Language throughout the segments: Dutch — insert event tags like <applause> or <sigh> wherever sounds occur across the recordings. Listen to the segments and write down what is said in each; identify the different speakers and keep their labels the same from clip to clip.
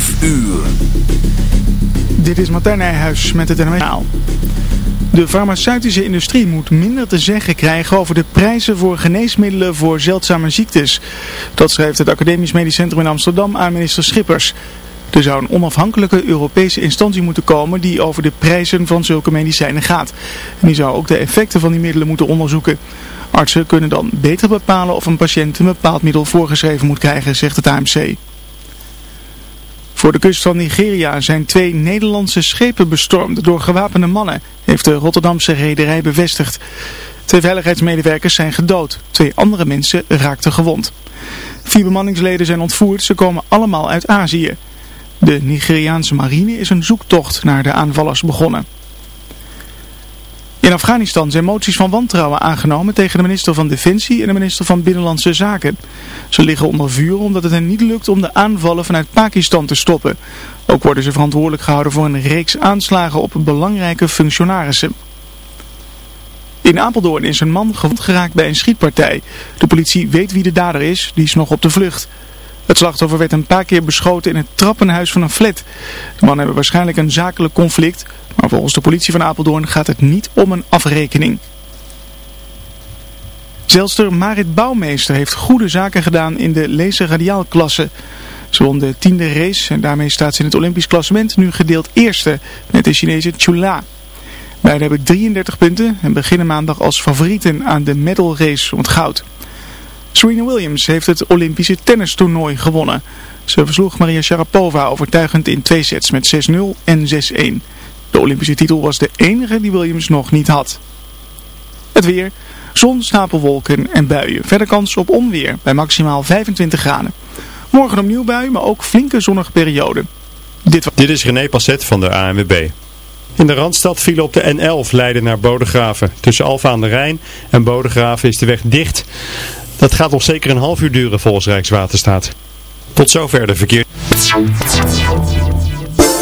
Speaker 1: 5 uur.
Speaker 2: Dit is Martijn Nijhuis met het NMS. De farmaceutische industrie moet minder te zeggen krijgen over de prijzen voor geneesmiddelen voor zeldzame ziektes. Dat schrijft het Academisch Medisch Centrum in Amsterdam aan minister Schippers. Er zou een onafhankelijke Europese instantie moeten komen die over de prijzen van zulke medicijnen gaat. En die zou ook de effecten van die middelen moeten onderzoeken. Artsen kunnen dan beter bepalen of een patiënt een bepaald middel voorgeschreven moet krijgen, zegt het AMC. Voor de kust van Nigeria zijn twee Nederlandse schepen bestormd door gewapende mannen, heeft de Rotterdamse rederij bevestigd. Twee veiligheidsmedewerkers zijn gedood, twee andere mensen raakten gewond. Vier bemanningsleden zijn ontvoerd, ze komen allemaal uit Azië. De Nigeriaanse marine is een zoektocht naar de aanvallers begonnen. In Afghanistan zijn moties van wantrouwen aangenomen tegen de minister van Defensie en de minister van Binnenlandse Zaken. Ze liggen onder vuur omdat het hen niet lukt om de aanvallen vanuit Pakistan te stoppen. Ook worden ze verantwoordelijk gehouden voor een reeks aanslagen op belangrijke functionarissen. In Apeldoorn is een man gewond geraakt bij een schietpartij. De politie weet wie de dader is, die is nog op de vlucht. Het slachtoffer werd een paar keer beschoten in het trappenhuis van een flat. De mannen hebben waarschijnlijk een zakelijk conflict, maar volgens de politie van Apeldoorn gaat het niet om een afrekening. Zelster Marit Bouwmeester heeft goede zaken gedaan in de laser radiaalklasse. Ze won de tiende race en daarmee staat ze in het Olympisch klassement nu gedeeld eerste met de Chinese Chula. Beiden hebben 33 punten en beginnen maandag als favorieten aan de medal race om goud. Serena Williams heeft het Olympische tennistoernooi gewonnen. Ze versloeg Maria Sharapova overtuigend in twee sets met 6-0 en 6-1. De Olympische titel was de enige die Williams nog niet had. Het weer, zon, stapelwolken en buien. Verder kans op onweer bij maximaal 25 graden. Morgen opnieuw buien, maar ook flinke zonnige perioden.
Speaker 3: Dit, Dit is René Passet van de ANWB. In de Randstad vielen op de N11 Leiden naar Bodegraven. Tussen Alfa aan de Rijn en Bodegraven is de weg dicht. Dat gaat nog zeker een half uur duren volgens Rijkswaterstaat. Tot zover de verkeer.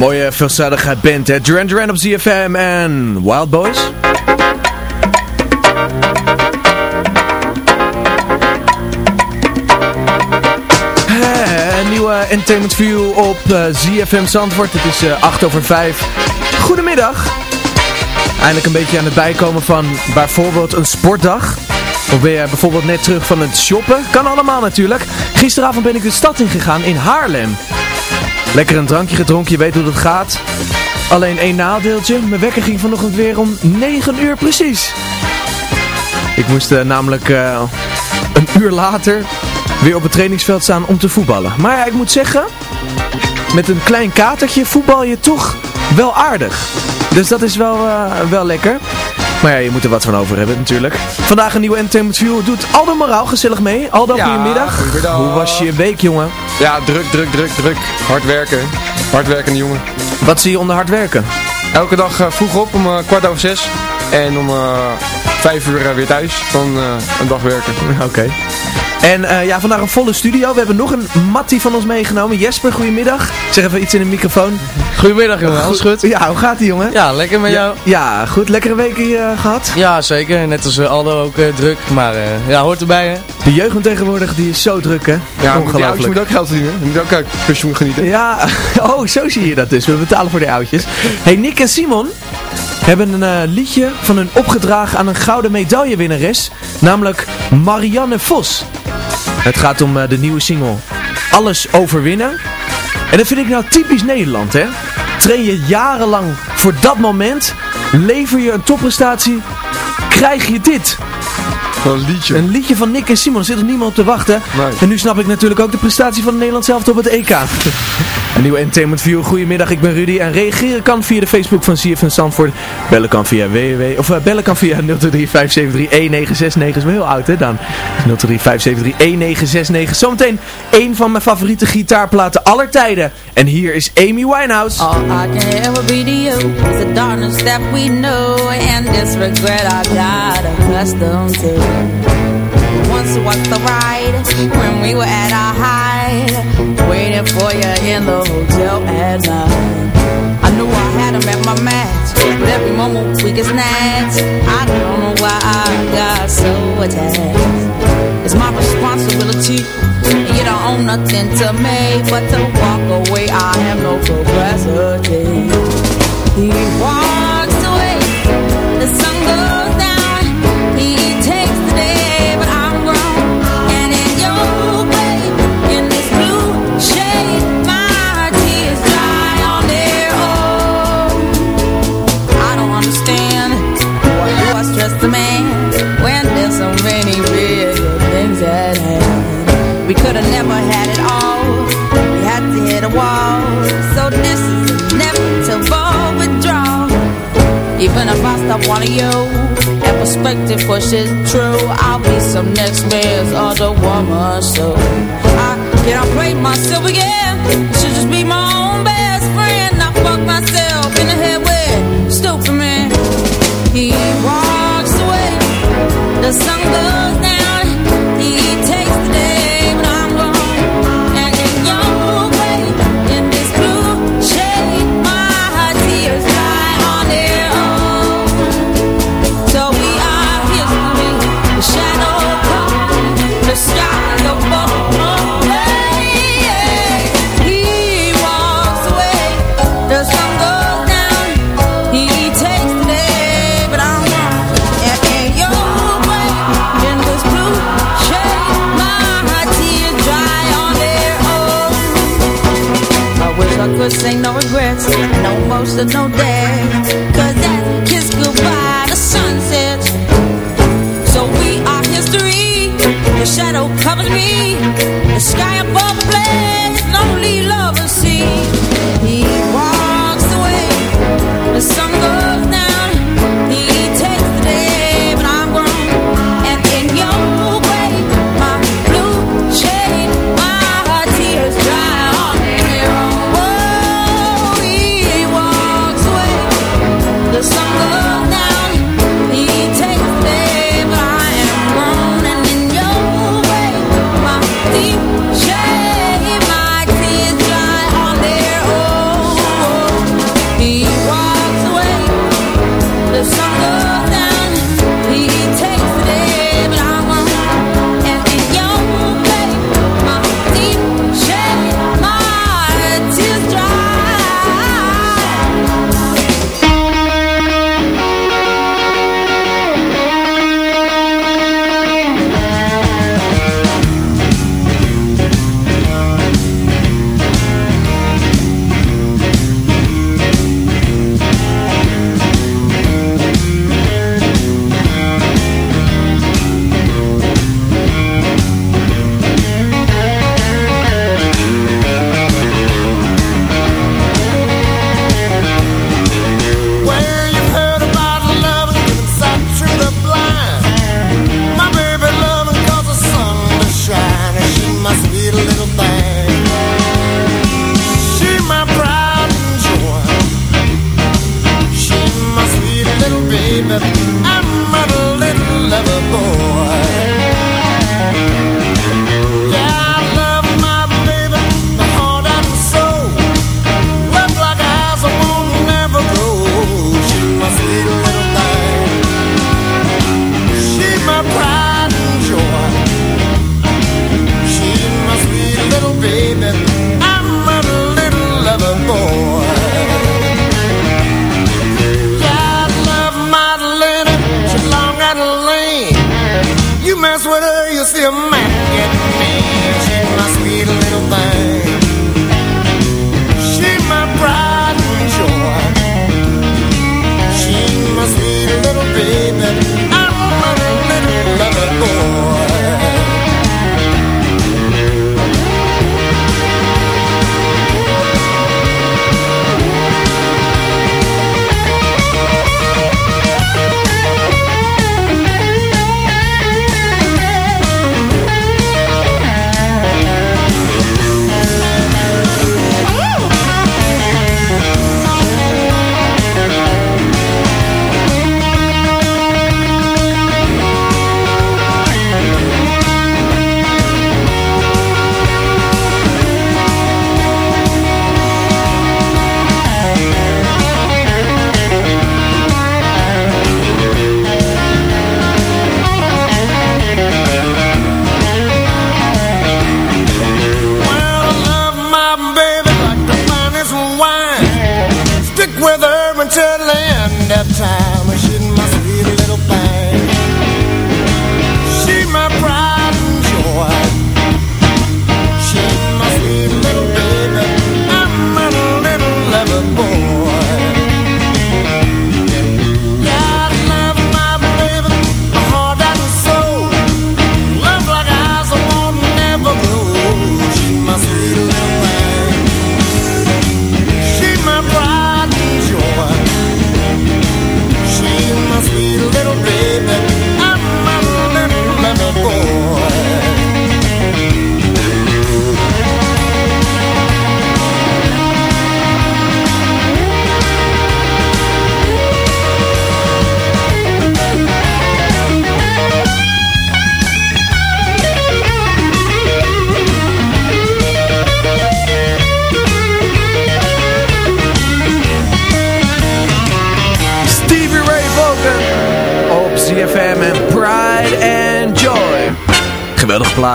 Speaker 4: Mooie veelzijdige band, hè? Duran Duran op ZFM en Wild Boys. Eh, nieuwe Entertainment View op eh, ZFM Zandvoort. Het is eh 8 over 5. Goedemiddag. Eindelijk een beetje aan het bijkomen van bijvoorbeeld een sportdag. Of ben je bijvoorbeeld net terug van het shoppen? Kan allemaal natuurlijk. Gisteravond ben ik de stad ingegaan in Haarlem. Lekker een drankje gedronken, je weet hoe dat gaat. Alleen één nadeeltje. Mijn wekker ging vanochtend weer om 9 uur precies. Ik moest eh, namelijk eh, een uur later weer op het trainingsveld staan om te voetballen. Maar ja, ik moet zeggen, met een klein katertje voetbal je toch wel aardig. Dus dat is wel, eh, wel lekker. Maar ja, je moet er wat van over hebben natuurlijk. Vandaag een nieuwe Entertainment View. Doet Aldo Moraal gezellig mee. Aldo,
Speaker 5: Ja,
Speaker 4: goedemiddag.
Speaker 5: goedemiddag.
Speaker 4: Hoe was je week, jongen?
Speaker 5: Ja, druk, druk, druk, druk. Hard werken. Hard werkende jongen.
Speaker 4: Wat zie je onder hard werken?
Speaker 5: Elke dag eh, vroeg op om eh, kwart over zes. En om eh, vijf uur weer thuis. Dan een dag werken. <laughs>
Speaker 4: Oké. En eh, ja, vandaag een volle studio. We hebben nog een Mattie van ons meegenomen. Jesper, goedemiddag. Zeg even iets in de microfoon.
Speaker 6: Goedemiddag jongen, alles goed?
Speaker 4: Ja, hoe gaat ie jongen?
Speaker 6: Ja, lekker met jou?
Speaker 4: Ja, goed. Lekkere week hier eh, gehad?
Speaker 6: Ja, zeker. Net als eh, Aldo ook eh, druk. Maar eh, ja, hoort erbij hè.
Speaker 4: De jeugd tegenwoordig, die is zo druk hè?
Speaker 5: Ja, maar die oudjes
Speaker 4: Ongelooflijk.
Speaker 5: moeten ook geld verdienen. Die moeten ook uit pensioen genieten.
Speaker 4: Ja, <laughs> oh, zo zie je dat dus. We betalen voor de oudjes. Hey, Nick en Simon hebben een eh, liedje van hun opgedragen aan een gouden medaillewinnares. Namelijk Marianne Vos. Het gaat om eh, de nieuwe single Alles Overwinnen. En dat vind ik nou typisch Nederland, hè? Train je jarenlang voor dat moment, lever je een topprestatie, krijg je dit.
Speaker 5: Een liedje.
Speaker 4: Een liedje van Nick en Simon, er zit er niemand op te wachten.
Speaker 5: Nee.
Speaker 4: En nu snap ik natuurlijk ook de prestatie van Nederland zelf op het EK. Een nieuwe Entertainment View. Goedemiddag, ik ben Rudy. En reageren kan via de Facebook van CFN Zandvoort. Bellen kan via www... Of eh, bellen kan via 023 573 1969. Is wel heel oud, hè, dan. 023 573 1969. Zometeen één van mijn favoriete gitaarplaten aller tijden. En hier is Amy Winehouse.
Speaker 7: All I can ever be to you is the darkness that we know and this regret I got accustomed to. Once was the ride when we were at our height, waiting for you in the hotel at night. I knew I had him at my match, but every moment we get snatched. I don't know why I got so attached. It's my responsibility, you don't own nothing to me but to walk away. I have no capacity. He walks with
Speaker 8: her, you see a man get me. She's my sweet little thing. She's my pride and joy. She's my sweet little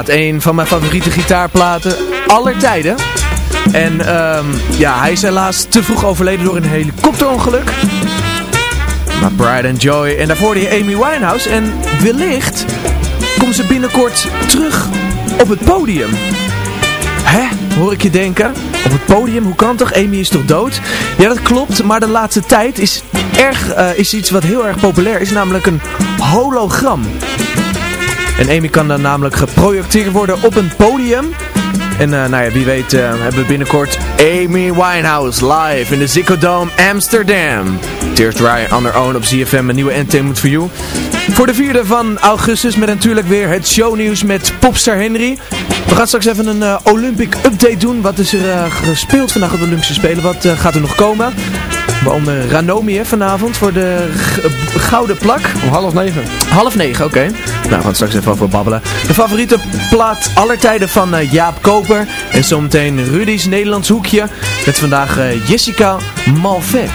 Speaker 4: een van mijn favoriete gitaarplaten aller tijden. En ehm, ja, hij is helaas te vroeg overleden door een helikopterongeluk. Maar Pride and Joy. En daarvoor die Amy Winehouse. En wellicht komt ze binnenkort terug op het podium. Hè, hoor ik je denken? Op het podium, hoe kan toch? Amy is toch dood? Ja, dat klopt, maar de laatste tijd is, erg, eh, is iets wat heel erg populair is, namelijk een hologram. En Amy kan dan namelijk geprojecteerd worden op een podium. En eh, nou ja, wie weet eh, hebben we binnenkort Amy Winehouse live in de Ziggo Dome Amsterdam. Tears Dry on Their Own op ZFM, een nieuwe Entertainment for You. Voor de vierde van augustus met natuurlijk weer het shownieuws met Popstar Henry. We gaan straks even een eh, Olympic update doen. Wat is er gespeeld vandaag op de Olympische Spelen? Wat gaat er nog komen? Waaronder Ranomi hè, vanavond voor de eh, gouden plak.
Speaker 5: Om half negen.
Speaker 4: Half negen, oké. Nou, we gaan straks even over babbelen. De favoriete plaat aller tijden van eh, Jaap Koper. En zometeen Rudy's Nederlands hoekje. Met vandaag eh, Jessica Malvet.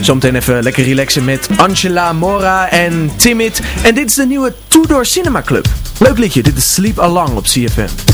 Speaker 4: Zometeen even lekker relaxen met Angela Mora en Timid. En dit is de nieuwe Tudor Cinema Club. Leuk liedje, dit is Sleep Along op CFM.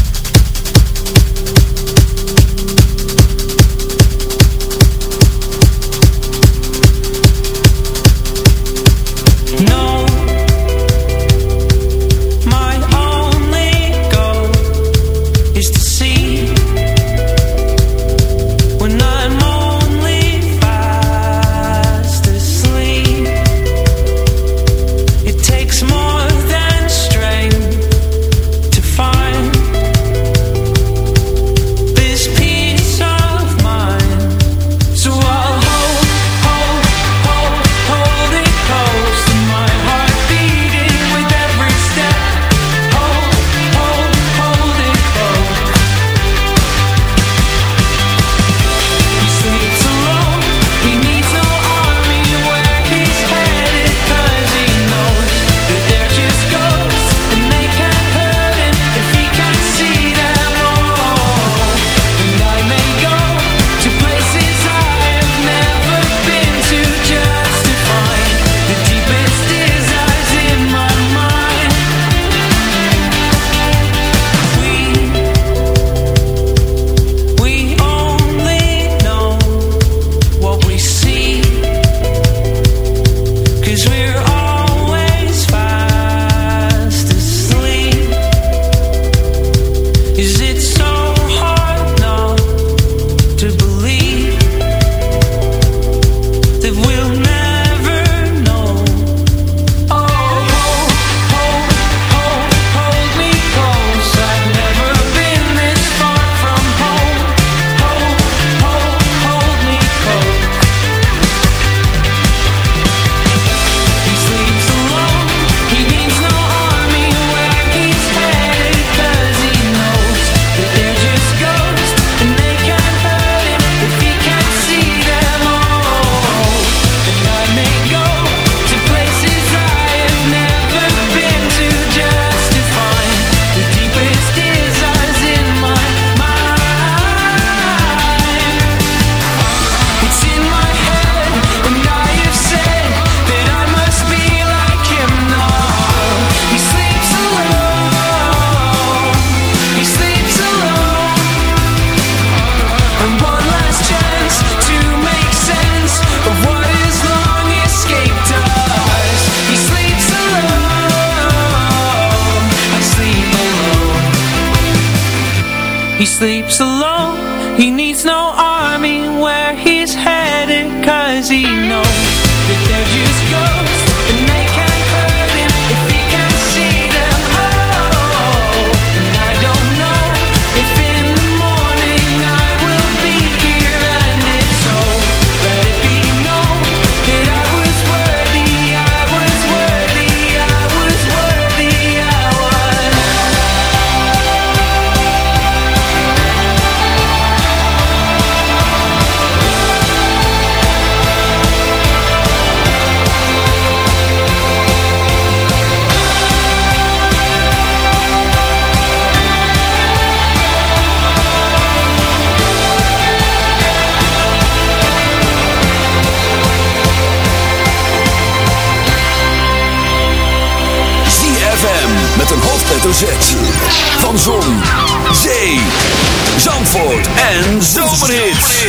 Speaker 1: It's.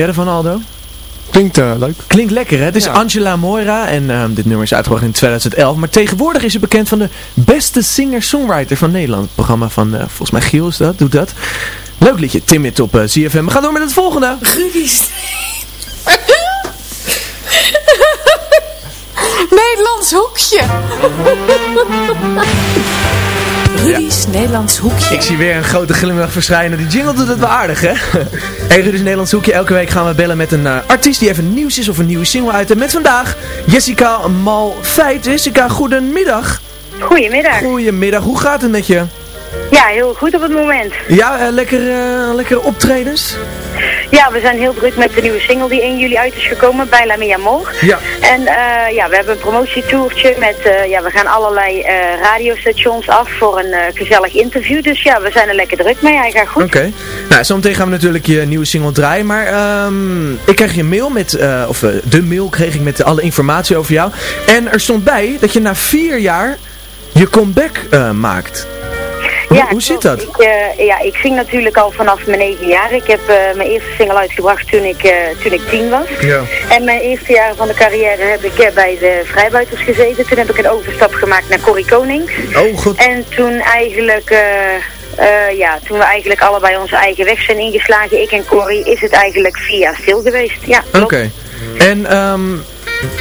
Speaker 1: verder van
Speaker 4: Aldo?
Speaker 5: Klinkt eh, leuk.
Speaker 4: Klinkt lekker, hè? Het is. Angela Moira en ehm, dit nummer is uitgebracht in 2011. Maar tegenwoordig is ze bekend van de beste singer-songwriter van Nederland. Het programma van, eh, volgens mij Giel is dat, doet dat. Leuk liedje, Timid op eh, ZFM. We gaan door met het volgende.
Speaker 9: Rudy <laughs> Nederlands hoekje. <laughs> Rudy's. Nederlands Hoekje.
Speaker 4: Ik zie weer een grote glimlach verschijnen. Die jingle doet het wel aardig, hè? hey, Rudy's Nederlands Hoekje. Elke week gaan we bellen met een eh, artiest die even nieuws is of een nieuwe single uit. En met vandaag Jessica Malfeit. Jessica, goedemiddag.
Speaker 10: Goedemiddag.
Speaker 4: Goedemiddag. Hoe gaat het met je?
Speaker 10: Ja, heel goed op het moment.
Speaker 4: Ja, eh, lekker, uh, lekker optredens?
Speaker 10: Ja, we zijn heel druk met de nieuwe single die 1 juli uit is gekomen bij La Mia Mor.
Speaker 4: Ja.
Speaker 10: En eh, ja, we hebben een promotietourtje met, eh, ja, we gaan allerlei eh, radiostations af voor een gezellig interview. Dus ja, we zijn er lekker druk mee. Hij gaat goed.
Speaker 4: Oké. Nou, zometeen gaan we natuurlijk je nieuwe single draaien. Maar ehm, ik kreeg je mail met, of de mail kreeg ik met alle informatie over jou. En er stond bij dat je na vier jaar je comeback maakt. Hoe,
Speaker 10: Ja,
Speaker 4: hoe zit dat?
Speaker 10: Ik, eh, ja, ik zing natuurlijk al vanaf mijn negen jaar. Ik heb eh, mijn eerste single uitgebracht toen ik, eh, toen ik tien was.
Speaker 4: Ja.
Speaker 10: En mijn eerste jaren van de carrière heb ik bij de vrijbuiters gezeten. Toen heb ik een overstap gemaakt naar Corrie Konings.
Speaker 4: Oh, goed.
Speaker 10: En toen eigenlijk... ja, toen we eigenlijk allebei onze eigen weg zijn ingeslagen, ik en Corrie, is het eigenlijk jaar stil geweest. Ja,
Speaker 4: Oké. En ehm,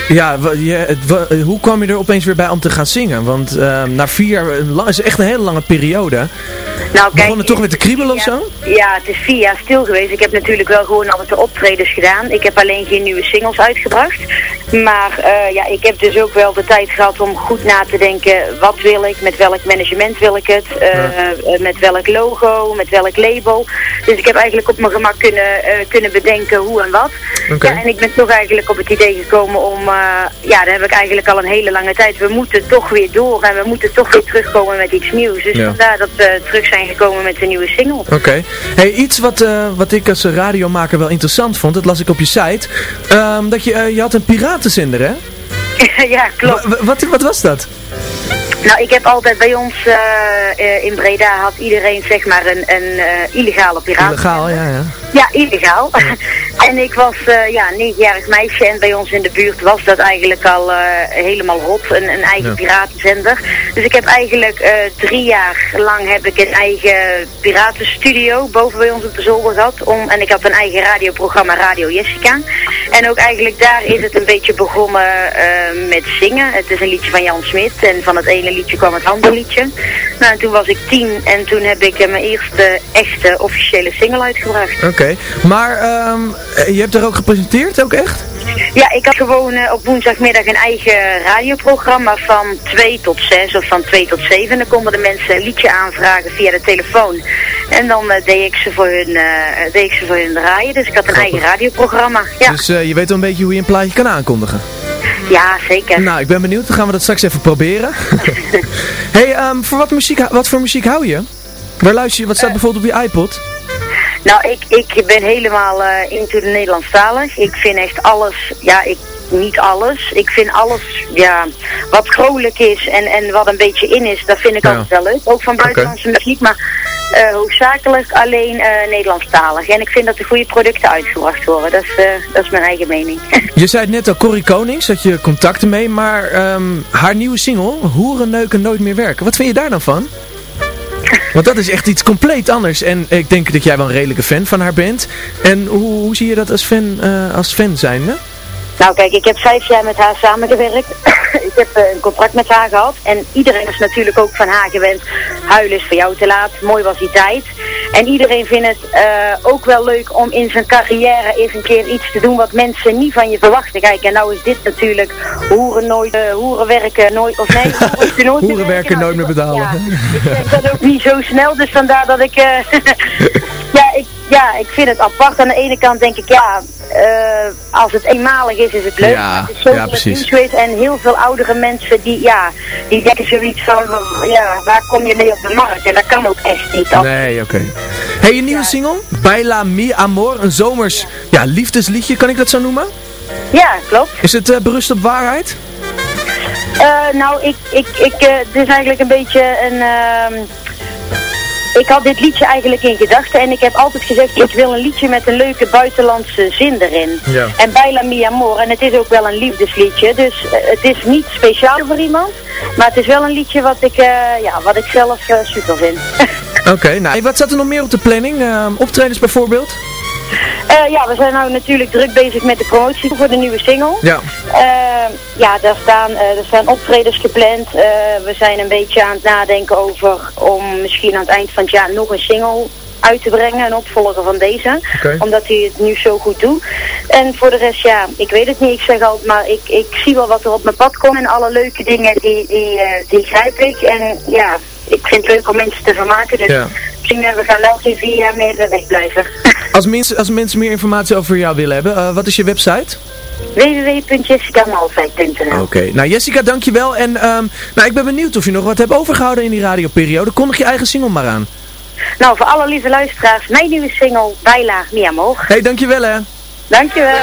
Speaker 4: ja, wa- je, het, wa- hoe kwam je er opeens weer bij om te gaan zingen? Want ehm, na vier jaar, is echt een hele lange periode.
Speaker 10: Nou,
Speaker 4: Begon het toch weer te kriebelen of zo?
Speaker 10: Ja, het is vier jaar stil geweest. Ik heb natuurlijk wel gewoon altijd de optredens gedaan. Ik heb alleen geen nieuwe singles uitgebracht. Maar eh, ja, ik heb dus ook wel de tijd gehad om goed na te denken. Wat wil ik? Met welk management wil ik het? eh, eh, met welk logo? Met welk label? Dus ik heb eigenlijk op mijn gemak kunnen, eh, kunnen bedenken hoe en wat. Ja, en ik ben toch eigenlijk op het idee gekomen om... eh, ja, daar heb ik eigenlijk al een hele lange tijd. We moeten toch weer door en we moeten toch weer terugkomen met iets nieuws. Dus
Speaker 4: Ja.
Speaker 10: vandaar dat we terug zijn gekomen met een nieuwe single.
Speaker 4: Oké. Hey, iets wat, eh, wat ik als radiomaker wel interessant vond, dat las ik op je site. Ehm, dat je, eh, je had een piratenzender, hè? <laughs>
Speaker 10: ja, klopt.
Speaker 4: Wa- wat, wat was dat?
Speaker 10: Nou, ik heb altijd bij ons eh, eh, in Breda had iedereen zeg maar een, een eh, illegale piraat.
Speaker 4: Illegaal, ja, ja.
Speaker 10: Ja, illegaal. <laughs> en ik was uh, ja, een negenjarig meisje en bij ons in de buurt was dat eigenlijk al uh, helemaal hot, een, een eigen ja. piratenzender. Dus ik heb eigenlijk uh, drie jaar lang heb ik een eigen piratenstudio boven bij ons op de zolder gehad. Om, en ik had een eigen radioprogramma Radio Jessica. En ook eigenlijk daar is het een beetje begonnen uh, met zingen. Het is een liedje van Jan Smit en van het ene liedje kwam het andere liedje. Nou, en toen was ik tien en toen heb ik mijn eerste echte officiële single uitgebracht.
Speaker 4: Oké, okay. maar um, je hebt er ook gepresenteerd, ook echt?
Speaker 10: Ja, ik had gewoon uh, op woensdagmiddag een eigen radioprogramma van 2 tot 6 of van 2 tot 7. Dan konden de mensen een liedje aanvragen via de telefoon. En dan uh, deed, ik ze voor hun, uh, deed ik ze voor hun draaien. Dus ik had een Grappig. eigen radioprogramma. Ja.
Speaker 4: Dus je weet wel een beetje hoe je een plaatje kan aankondigen?
Speaker 10: Ja, zeker.
Speaker 4: Nou, ik ben benieuwd. Dan gaan we dat straks even proberen. <laughs> hey, um, voor wat, muziek, wat voor muziek hou je? Waar luister je? Wat staat bijvoorbeeld op je iPod?
Speaker 10: Nou, ik, ik ben helemaal uh, into de Nederlandstalig. Ik vind echt alles, ja, ik, niet alles. Ik vind alles, ja, wat vrolijk is en, en wat een beetje in is, dat vind ik ja. altijd wel leuk. Ook van buitenlandse okay. muziek, maar uh, hoofdzakelijk alleen uh, Nederlandstalig. En ik vind dat er goede producten uitgebracht worden. Dat is, uh, dat is mijn eigen mening. <laughs>
Speaker 4: je zei net al, Corrie Konings, had je contacten mee, maar um, haar nieuwe single, Hoeren neuken nooit meer werken. Wat vind je daar dan van? <laughs> Want dat is echt iets compleet anders. En ik denk dat jij wel een redelijke fan van haar bent. En hoe, hoe zie je dat als fan, als fan zijn?
Speaker 10: Nou kijk, ik heb vijf jaar met haar samengewerkt. <coughs> ik heb uh, een contract met haar gehad. En iedereen is natuurlijk ook van haar gewend. Huilen is voor jou te laat. Mooi was die tijd. En iedereen vindt het uh, ook wel leuk om in zijn carrière eens een keer iets te doen wat mensen niet van je verwachten. Kijk, en nou is dit natuurlijk hoeren nooit, uh, hoeren werken nooit, of nee, <laughs> hoeren, nooit
Speaker 4: hoeren werken nooit meer betalen.
Speaker 10: Ja, ik zeg dat ook niet zo snel, dus vandaar dat ik, <laughs> ja, ik, ja, ik vind het apart. Aan de ene kant denk ik, ja, uh, als het eenmalig is, is het leuk.
Speaker 4: Ja,
Speaker 10: het is zo
Speaker 4: ja precies.
Speaker 10: En heel veel oudere mensen die, ja, die denken zoiets van, ja, waar kom je mee op de markt? En dat kan ook echt niet.
Speaker 4: Nee, oké. Okay. Hey, je nieuwe ja. single? Baila Mi Amor, een zomers ja, liefdesliedje, kan ik dat zo noemen?
Speaker 10: Ja, klopt.
Speaker 4: Is het uh, berust op waarheid?
Speaker 10: Uh, nou, ik, ik, ik, het is eigenlijk een beetje een... Ik had dit liedje eigenlijk in gedachten en ik heb altijd gezegd, ik wil een liedje met een leuke buitenlandse zin erin.
Speaker 4: Ja.
Speaker 10: En Baila Mi Amor, en het is ook wel een liefdesliedje, dus uh, het is niet speciaal voor iemand, maar het is wel een liedje wat ik, uh, ja, wat ik zelf uh, super vind. <laughs>
Speaker 4: Oké, okay, nou, wat staat er nog meer op de planning? optredens bijvoorbeeld?
Speaker 10: Uh, ja, we zijn nou natuurlijk druk bezig met de promotie voor de nieuwe single.
Speaker 4: Ja.
Speaker 10: Uh, ja, daar staan, uh, er staan optredens gepland. we zijn een beetje aan het nadenken over om misschien aan het eind van het jaar nog een single uit te brengen, een opvolger van deze.
Speaker 4: Okay.
Speaker 10: Omdat hij het nu zo goed doet. En voor de rest, ja, ik weet het niet. Ik zeg altijd, maar ik, ik zie wel wat er op mijn pad komt. En alle leuke dingen, die, die, die grijp ik. En ja, ik
Speaker 11: vind het leuk om mensen te vermaken. Dus
Speaker 4: Ja.
Speaker 11: Eh, we gaan wel jaar meer eh, wegblijven. <laughs>
Speaker 4: Als mensen, als mensen meer informatie over jou willen hebben, eh, wat is je website?
Speaker 11: www.jessicamalfeit.nl
Speaker 4: Oké, nou Jessica, dankjewel. En ehm, nou, ik ben benieuwd of je nog wat hebt overgehouden in die radioperiode. Kondig je eigen single maar aan.
Speaker 11: Nou, voor alle lieve luisteraars, mijn nieuwe single, Baila Mi Amor.
Speaker 4: Hé, hey, dankjewel hè.
Speaker 11: Dankjewel.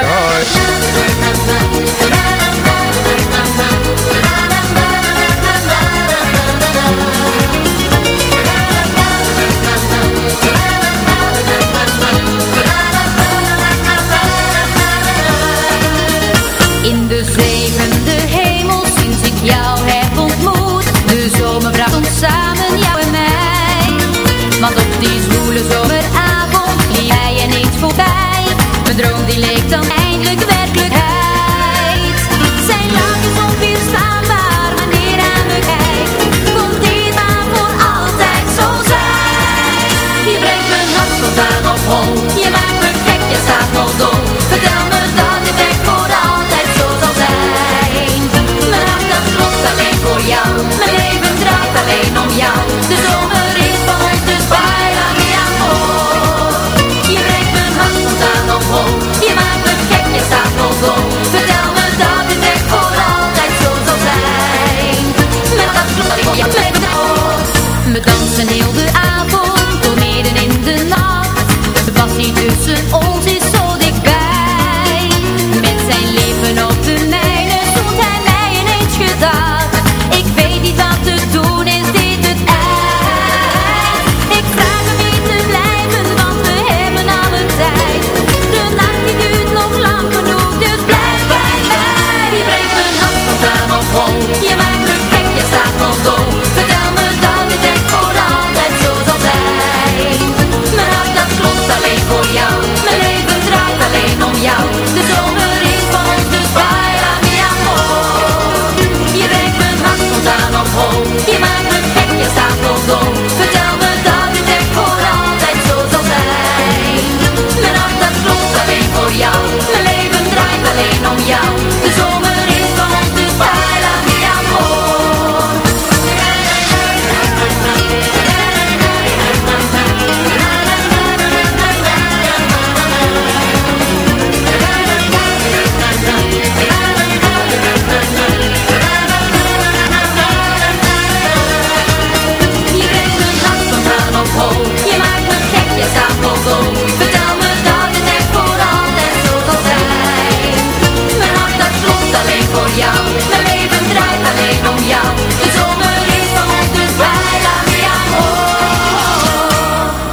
Speaker 12: Alleen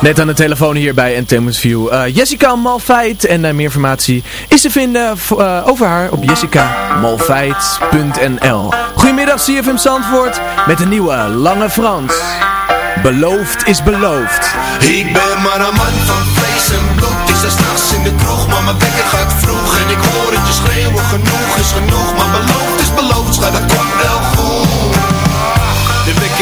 Speaker 4: Net aan de telefoon hier bij Entertainment View. Eh, Jessica Malfeit. En eh, meer informatie is te vinden eh, over haar op jessicamalfeit.nl Goedemiddag CFM Zandvoort. Met een nieuwe Lange Frans. Beloofd is beloofd.
Speaker 13: Ik ben maar een man van vlees en bloed. Ik sta straks in de kroeg, maar mijn wekker gaat vroeg. En ik hoor het je schreeuwen, genoeg is genoeg Maar beloofd is beloofd, schat, dat komt wel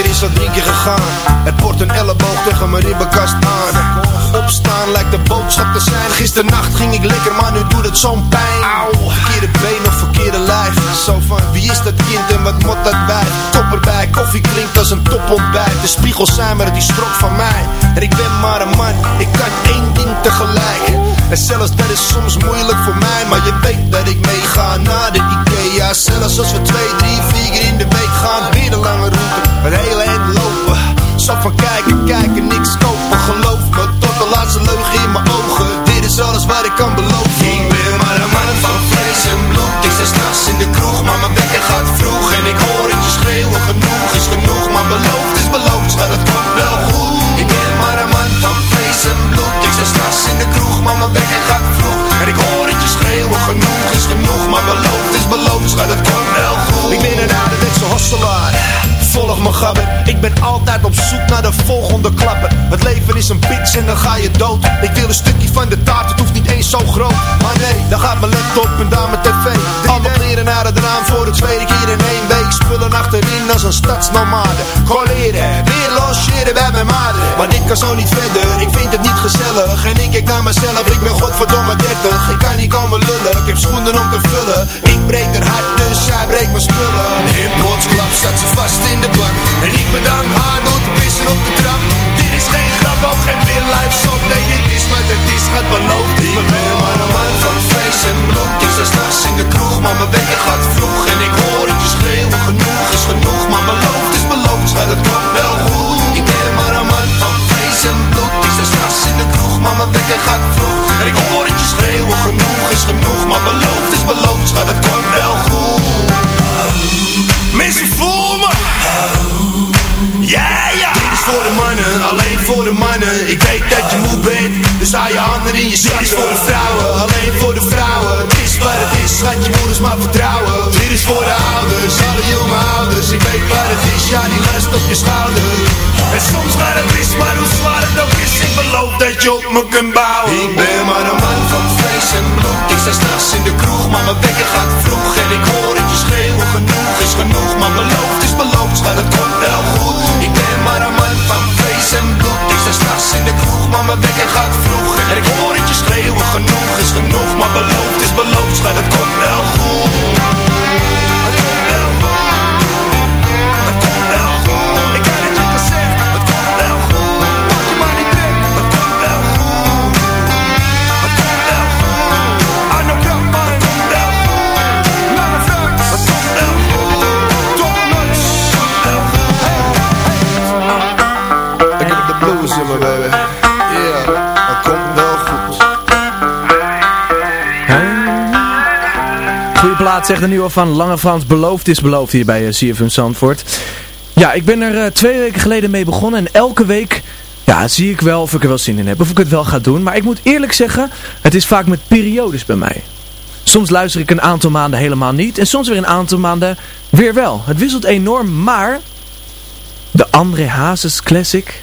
Speaker 14: wekker is al drie keer gegaan. Het wordt een elleboog tegen mijn ribbenkast aan. Opstaan lijkt de boodschap te zijn. Gisternacht ging ik lekker, maar nu doet het zo'n pijn. Verkeerde been of verkeerde lijf. Zo van, wie is dat kind en wat moet dat bij? Kop erbij, koffie klinkt als een topontbijt. De spiegels zijn maar die strok van mij. En ik ben maar een man, ik kan één ding tegelijk. En zelfs dat is soms moeilijk voor mij Maar je weet dat ik meega naar de Ikea. Zelfs als we twee, drie, vier keer in de week gaan Weer de lange route, het hele eind lopen. Zo van kijken, kijken, niks kopen. Geloof me, tot de laatste leugen in mijn ogen. Dit is alles wat ik kan beloven.
Speaker 13: Ik ben maar een man van vlees en bloed. Ik sta straks in de kroeg, maar mijn wekker ben
Speaker 14: altijd op zoek naar de volgende klapper Het leven is een bitch en dan ga je dood. Ik wil een stukje van de taart, het zo groot. Maar nee, dan gaat mijn laptop en daar mijn tv. Al mijn kleren. naar het raam voor de tweede keer in één week. Spullen achterin als een stadsnomade. Colleren, weer logeren bij mijn maden Maar dit kan zo niet verder, ik vind het niet gezellig. En ik kijk naar mezelf, ik ben godverdomme 30 Ik kan niet komen lullen, ik heb schoenen om te vullen. Ik breek er hard, dus zij breekt mijn spullen.
Speaker 13: In plotsklap zat ze vast in de bak En ik bedank haar door te pissen geen grap op, geen life Nee, het is
Speaker 14: maar het is, gaat belooft Ik ben maar een man van feest en bloed Ik sta in de kroeg, maar mijn wekker gaat vroeg En ik hoor het je schreeuwen, genoeg is genoeg Maar beloofd is beloofd, maar het komt wel goed. Ik ben maar een man van feest en bloed Ik sta in de kroeg, maar mijn wekker gaat vroeg En ik hoor het je schreeuwen, genoeg is genoeg Maar beloofd is beloofd, maar het komt wel goed. Mensen voel me! Ja, ja! Is voor de mannen, alleen voor de mannen. Ik weet dat je moe bent, dus haal je handen in je zak. Is voor de vrouwen, alleen voor de vrouwen. Het is wat het is, schat je moeders maar vertrouwen. Dit is voor de ouders, alle jonge ouders. Ik weet wat het is, ja die last op je schouder. En soms gaat het mis, maar hoe zwaar het ook is Ik beloof dat je op me kunt bouwen. Ik ben maar een man van vlees en bloed. Ik sta straks in de kroeg, maar mijn wekker gaat vroeg. En ik hoor het je schreeuwen, genoeg is genoeg. Maar beloofd is beloofd, schat het komt wel goed en bloed Ik sta in de kroeg, maar mijn wekker gaat vroeg En ik hoor het je genoeg is genoeg Maar
Speaker 4: plaat, zegt de nieuwe van Lange Frans. Beloofd is beloofd hier bij uh, CFM Zandvoort. Ja, ik ben er eh, twee weken geleden mee begonnen. En elke week ja, zie ik wel of ik er wel zin in heb. Of ik het wel ga doen. Maar ik moet eerlijk zeggen, het is vaak met periodes bij mij. Soms luister ik een aantal maanden helemaal niet. En soms weer een aantal maanden weer wel. Het wisselt enorm, maar... De André Hazes Classic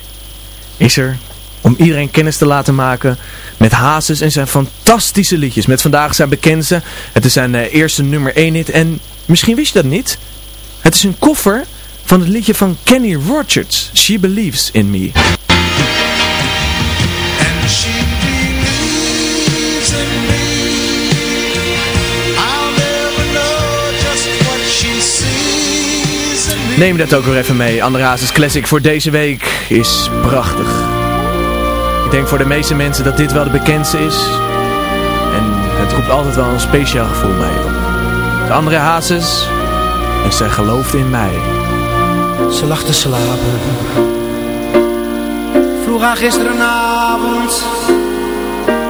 Speaker 4: is er om iedereen kennis te laten maken met Hazes en zijn fantastische liedjes. Met vandaag zijn bekendste. Het is zijn eh, eerste nummer 1 hit. En misschien wist je dat niet. Het is een koffer van het liedje van Kenny Rogers. She Believes in Me. Neem dat ook weer even mee. André Hazes Classic voor deze week is prachtig. Ik denk voor de meeste mensen dat dit wel de bekendste is. En het roept altijd wel een speciaal gevoel bij je. De André Hazes en zij geloofde in mij.
Speaker 8: Ze lag te slapen. Vroeg haar gisterenavond.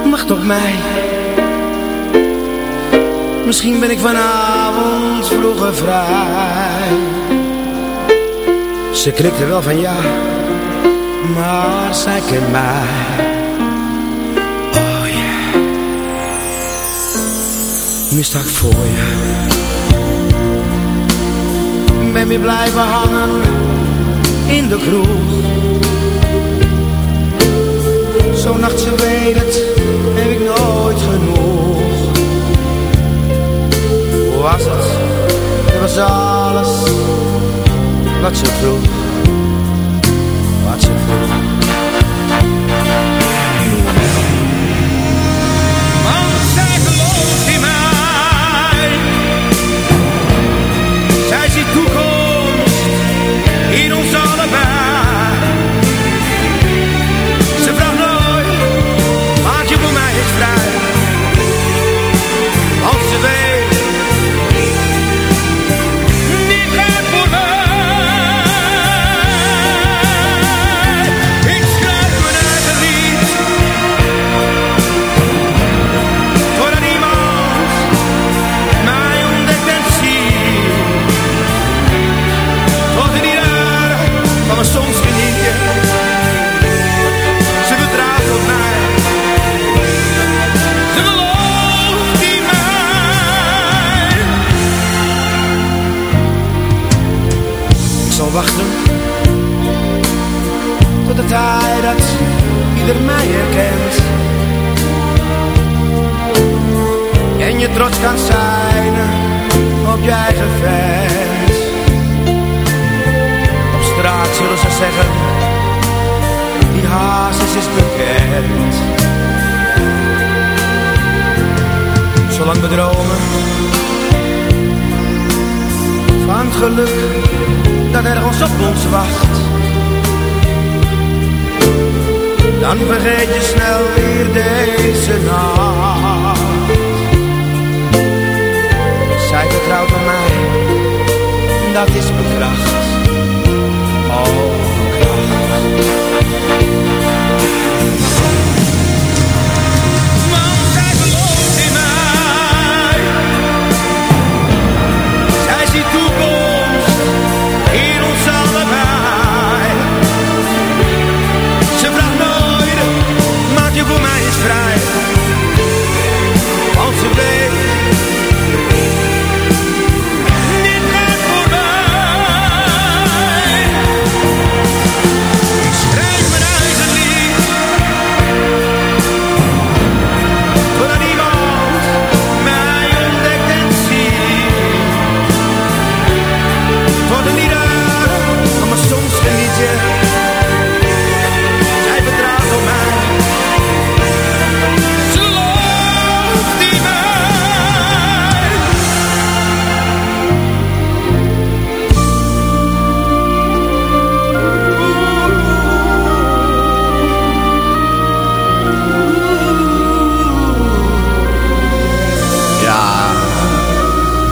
Speaker 8: Wacht op mij. Misschien ben ik vanavond vroeger vrij. Ze knikte wel van ja, maar zij kent mij. Oh ja. Nu sta ik voor je. Ben weer blijven hangen in de kroeg. Zo'n nacht, ze weet het, heb ik nooit genoeg. Hoe was het? Het was alles wat ze vroeg.
Speaker 15: Je voor
Speaker 8: tot de tijd dat ieder mij herkent. En je trots kan zijn op je eigen fans. Op straat zullen ze zeggen, die hazes is bekend. Zolang we dromen van geluk dat ergens op ons wacht. Dan vergeet je snel weer deze nacht. Zij vertrouwt op mij, dat is mijn Oh.
Speaker 16: frei.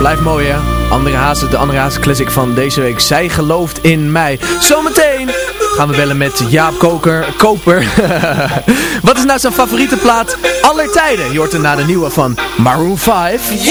Speaker 16: Blijf mooi hè. Andere Hazen, de Andere Hazen Classic van deze week. Zij gelooft in mij. Zometeen gaan we bellen met Jaap Koker, Koper. <laughs> Wat is nou zijn favoriete plaat aller tijden? Je hoort er na de nieuwe van Maroon 5.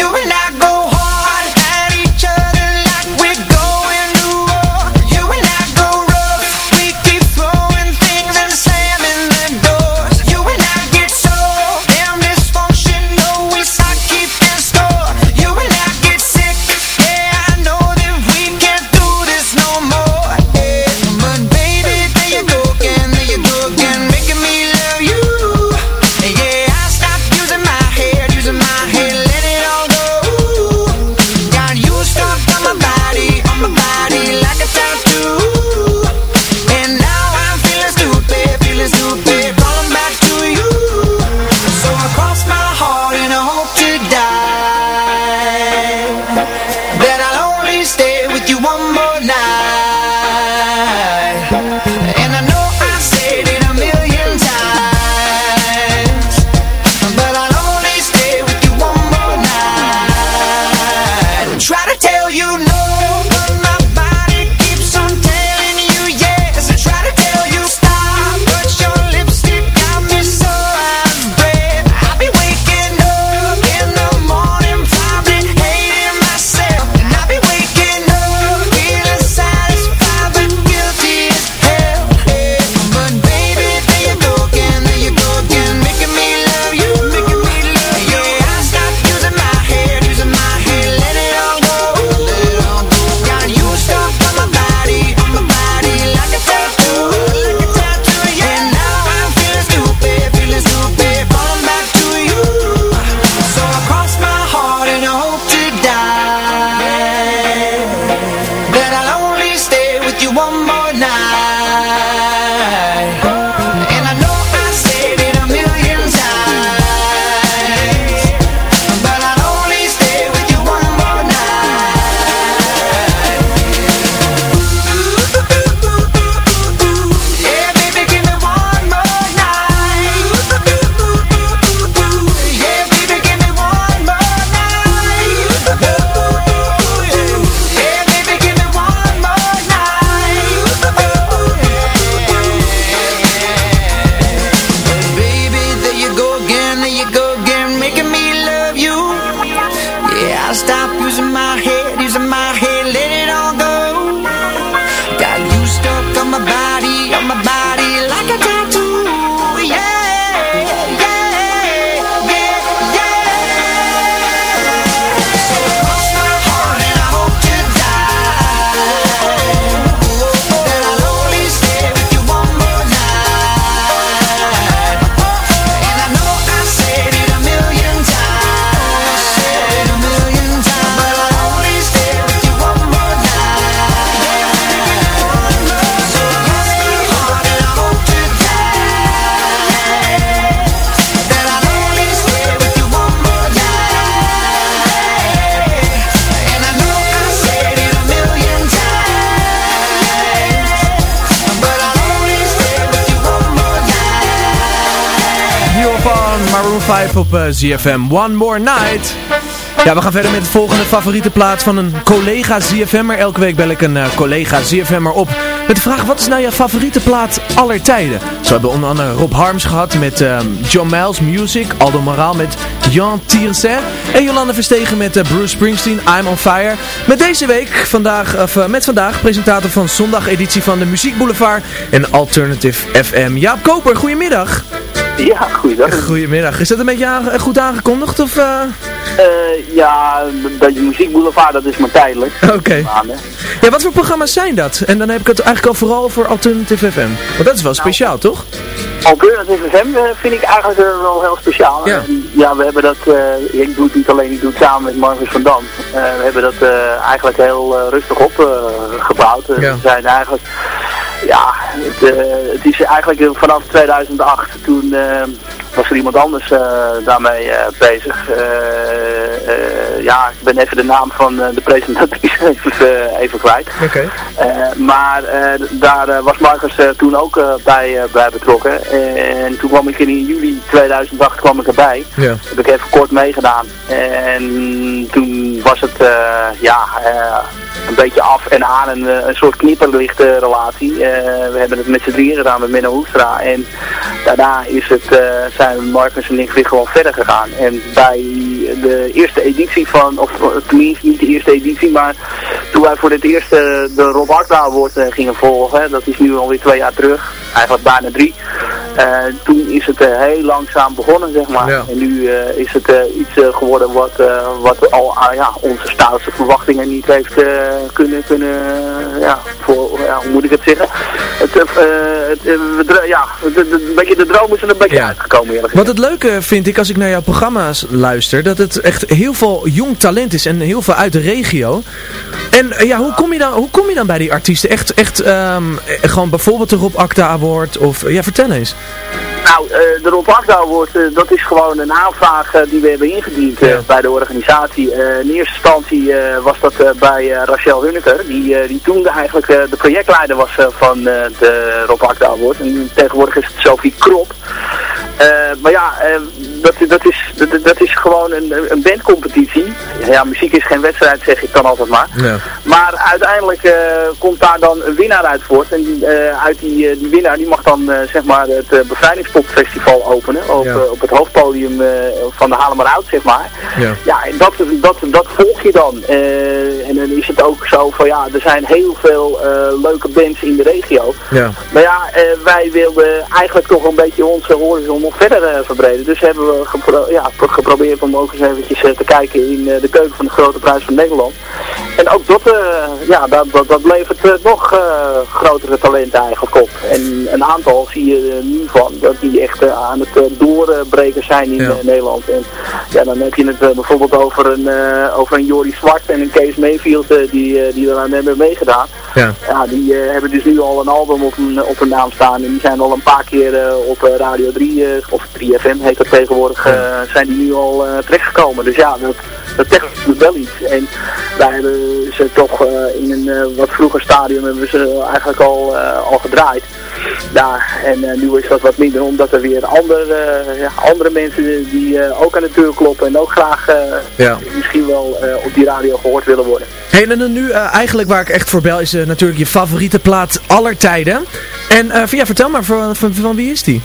Speaker 16: Eh, ZFM. One More Night.
Speaker 4: Ja, we gaan verder met de volgende favoriete plaat van een collega ZFM, maar Elke week bel ik een uh, collega ZFM'er op met de vraag, wat is nou je favoriete plaat aller tijden? Zo hebben we onder andere Rob Harms gehad met ehm, John Miles Music, Aldo Moraal met Jean Tierset en Jolande Verstegen met eh, Bruce Springsteen, I'm On Fire. Met deze week, vandaag, of, met vandaag, presentator van zondag editie van de Muziek Boulevard en Alternative FM, Jaap Koper. Goedemiddag.
Speaker 17: Ja, goeiedag.
Speaker 4: Goedemiddag. Is dat een beetje aange- goed aangekondigd? Of, eh?
Speaker 17: Eh, ja, dat je muziekboulevard, dat is maar tijdelijk.
Speaker 4: Oké. Ja, wat voor programma's zijn dat? En dan heb ik het eigenlijk al vooral voor Alternative FM. Want dat is wel speciaal, toch?
Speaker 17: Alternative FM eh, vind ik eigenlijk wel heel speciaal.
Speaker 4: Ja.
Speaker 17: Ja, we hebben dat, eh, ik doe het niet alleen, ik doe het samen met Marcus van Dam. We hebben dat eigenlijk heel rustig opgebouwd.
Speaker 4: Ja.
Speaker 17: We zijn eigenlijk, ja, het, eh, het is eigenlijk eh, vanaf 2008, toen eh, was er iemand anders daarmee bezig. Ja, ik ben even de naam van de presentatrice <laughs> even, even kwijt.
Speaker 4: Oké.
Speaker 17: Maar daar was Marcus toen ook bij, bij betrokken. en toen kwam ik in juli 2008 kwam ik erbij.
Speaker 4: Ja.
Speaker 17: Heb ik even kort meegedaan. En toen was het ja, een beetje af en aan een, eh, een soort knipperlichte relatie. Eh, we hebben het met z'n drieën gedaan met Menno Hoekstra. En daarna is het, eh, zijn Marcus en ik weer gewoon verder gegaan. En bij de eerste editie van, of tenminste niet de eerste editie, maar toen wij voor het eerst eh, de Rob Akda Award eh, gingen volgen, dat is nu alweer twee jaar terug, eigenlijk bijna drie. Eh, toen is het heel langzaam begonnen, zeg maar.
Speaker 4: Ja.
Speaker 17: En nu is het iets geworden wat, wat al ah, ja, onze stoutste verwachtingen niet heeft kunnen, kunnen ja, voor, ja, hoe moet ik het zeggen? Het, het, we ja, een beetje de droom is er een beetje
Speaker 4: Ja.
Speaker 17: uitgekomen, eerlijk
Speaker 4: Wat
Speaker 17: gezegd.
Speaker 4: het leuke vind ik als ik naar jouw programma's luister, dat het echt heel veel jong talent is en heel veel uit de regio. En eh, ja, hoe kom je dan, hoe kom je dan bij die artiesten? Echt, echt ehm, eh, gewoon bijvoorbeeld de Rob Acta Award of, ja vertel eens.
Speaker 17: Nou, eh, de Rob Akda Award, eh, dat is gewoon een aanvraag eh, die we hebben ingediend eh, bij de organisatie. Eh, in eerste instantie eh, was dat eh, bij eh, Rachel Hunneker, die, eh, die toen eigenlijk eh, de projectleider was eh, van eh, de Rob Akda Award. En tegenwoordig is het Sophie Krop. Eh, maar ja, eh, dat, dat, is, dat, dat is gewoon een, een bandcompetitie. Ja, muziek is geen wedstrijd, zeg ik dan altijd maar.
Speaker 4: Ja.
Speaker 17: Maar uiteindelijk eh, komt daar dan een winnaar uit voort. En eh, uit die, eh, die winnaar die mag dan zeg maar het Bevrijdingspopfestival openen. Op,
Speaker 4: Ja.
Speaker 17: op het hoofdpodium van de Halemarout, zeg maar.
Speaker 4: Ja.
Speaker 17: Ja, en dat, dat, dat volg je dan. En dan is het ook zo van ja, er zijn heel veel leuke bands in de regio.
Speaker 4: Ja.
Speaker 17: Maar ja, wij wilden eigenlijk toch een beetje onze horizon nog verder verbreden. Dus hebben we gepro ja, pro- geprobeerd om ook eens eventjes eh, te kijken in eh, de keuken van de Grote Prijs van Nederland. En ook dat, eh, ja, dat, dat, dat levert eh, nog eh, grotere talenten eigenlijk op. En een aantal zie je er nu van, dat die echt aan het doorbreken zijn in
Speaker 4: Ja.
Speaker 17: Nederland. En ja, dan heb je het bijvoorbeeld over een, over een Jori Zwart en een Kees Mayfield die, die eraan hebben meegedaan.
Speaker 4: Ja.
Speaker 17: Ja, die hebben dus nu al een album op hun, op hun naam staan. En die zijn al een paar keer op Radio 3, eh, of 3FM heet dat tegenwoordig, zijn die nu al terechtgekomen. Dus ja, dat, dat zegt wel iets. En daar hebben ze toch eh, in een eh, wat vroeger stadium hebben ze eigenlijk al, eh, al gedraaid. Ja, en eh, nu is dat wat minder, omdat er weer andere, eh, ja, andere mensen die eh, ook aan de deur kloppen en ook graag eh,
Speaker 4: Ja.
Speaker 17: misschien wel eh, op die radio gehoord willen worden.
Speaker 4: Hey, en dan nu eh, eigenlijk waar ik echt voor bel is eh, natuurlijk je favoriete plaat aller tijden. En eh, ja, vertel maar, van, van, van wie is die?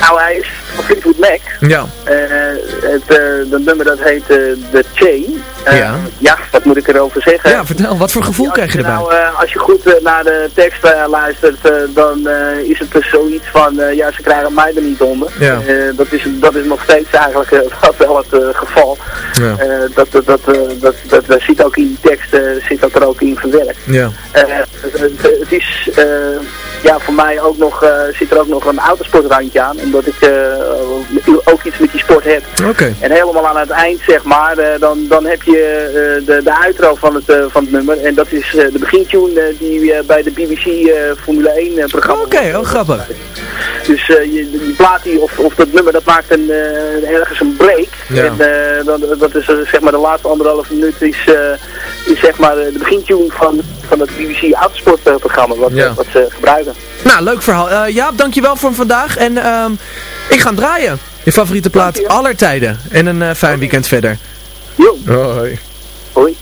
Speaker 17: Nou, hij is Fleetwood Mac.
Speaker 4: Ja.
Speaker 17: Eh, het, eh, dat nummer dat heet eh, The Chain. Eh,
Speaker 4: Ja.
Speaker 17: ja, wat moet ik erover zeggen?
Speaker 4: Ja, vertel, wat voor gevoel krijg je erbij?
Speaker 17: Nou, eh, als je goed eh, naar de tekst eh, luistert, eh, dan eh, is het dus zoiets van, eh, ja, ze krijgen mij er niet onder.
Speaker 4: Ja.
Speaker 17: Eh, dat, is, dat is nog steeds eigenlijk eh, <laughs> wel het eh, geval.
Speaker 4: Ja.
Speaker 17: Eh, dat, dat, dat, eh, dat, dat, dat zit ook in die tekst, eh, zit dat er ook in verwerkt.
Speaker 4: Ja.
Speaker 17: Eh, het, is, eh, ja, voor mij ook nog, eh, zit er ook nog een autosportrandje aan, omdat ik eh, ook iets met die sport heb. En helemaal aan het eind, zeg maar, eh, dan, dan heb je de, de outro van het, van het nummer. En dat is de begintune die bij de BBC Formule 1 eh, programma
Speaker 4: Oké, oh grappig.
Speaker 17: Dus je, die plaat die, of, of dat nummer, dat maakt een, ergens een break.
Speaker 4: Ja.
Speaker 17: En dan, dat is zeg maar de laatste anderhalve minuut is, is zeg maar de begintune van, van het BBC Autosportprogramma wat, wat ze gebruiken.
Speaker 4: Nou, leuk verhaal. Uh, Jaap, dankjewel voor vandaag. En ehm, ik ga draaien. Je favoriete plaat aller tijden. En een eh, fijn weekend verder.
Speaker 1: Jo.
Speaker 18: Hoi.
Speaker 1: Hoi.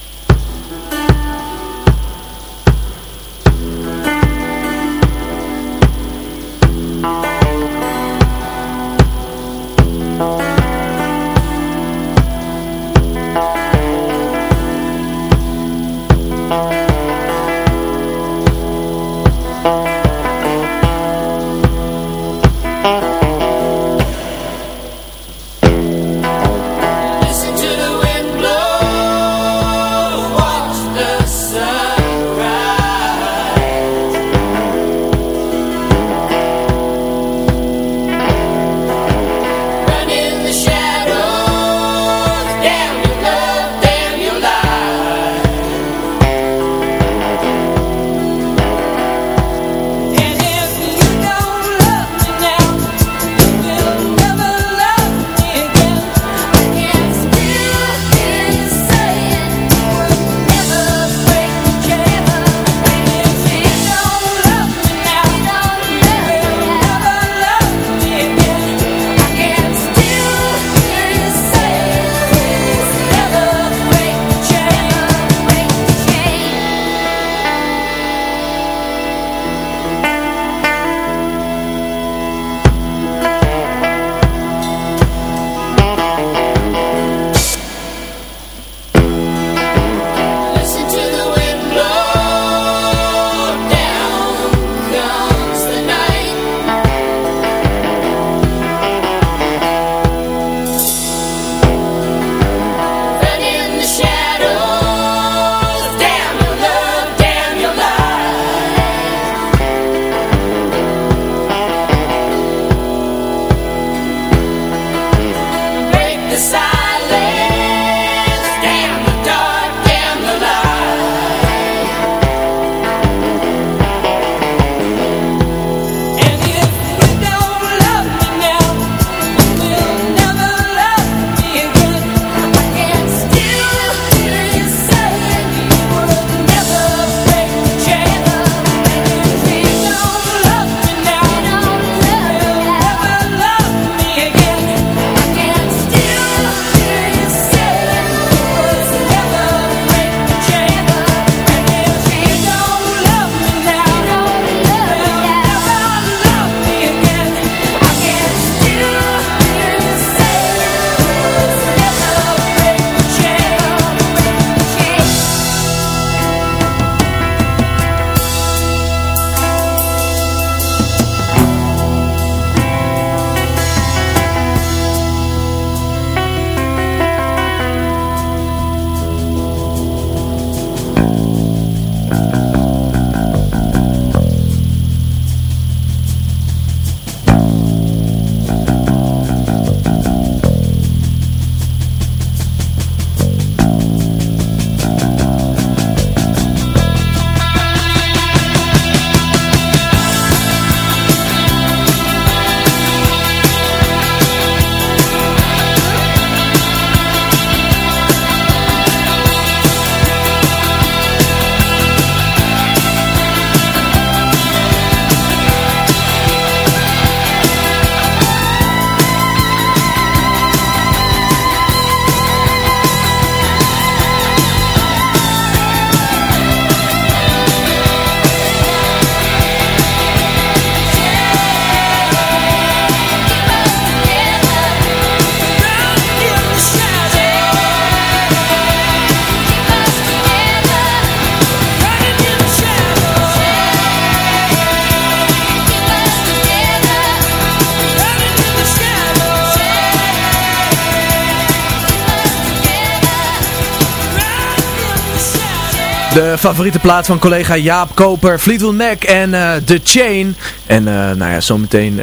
Speaker 4: Eh, favoriete plaat van collega Jaap Koper, Fleetwood Mac en eh, The Chain. En eh, nou ja, zometeen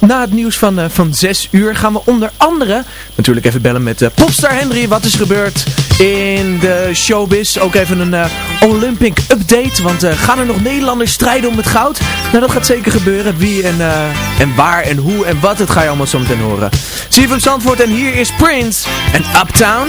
Speaker 4: na het nieuws van, van 6 uur gaan we onder andere natuurlijk even bellen met popstar Henry. Wat is gebeurd in de showbiz? Ook even een Olympic update, want gaan er nog Nederlanders strijden om het goud? Nou, dat gaat zeker gebeuren. Wie en, en waar en hoe en wat, dat ga je allemaal zometeen horen. Zie je van Zandvoort en hier is Prince en Uptown.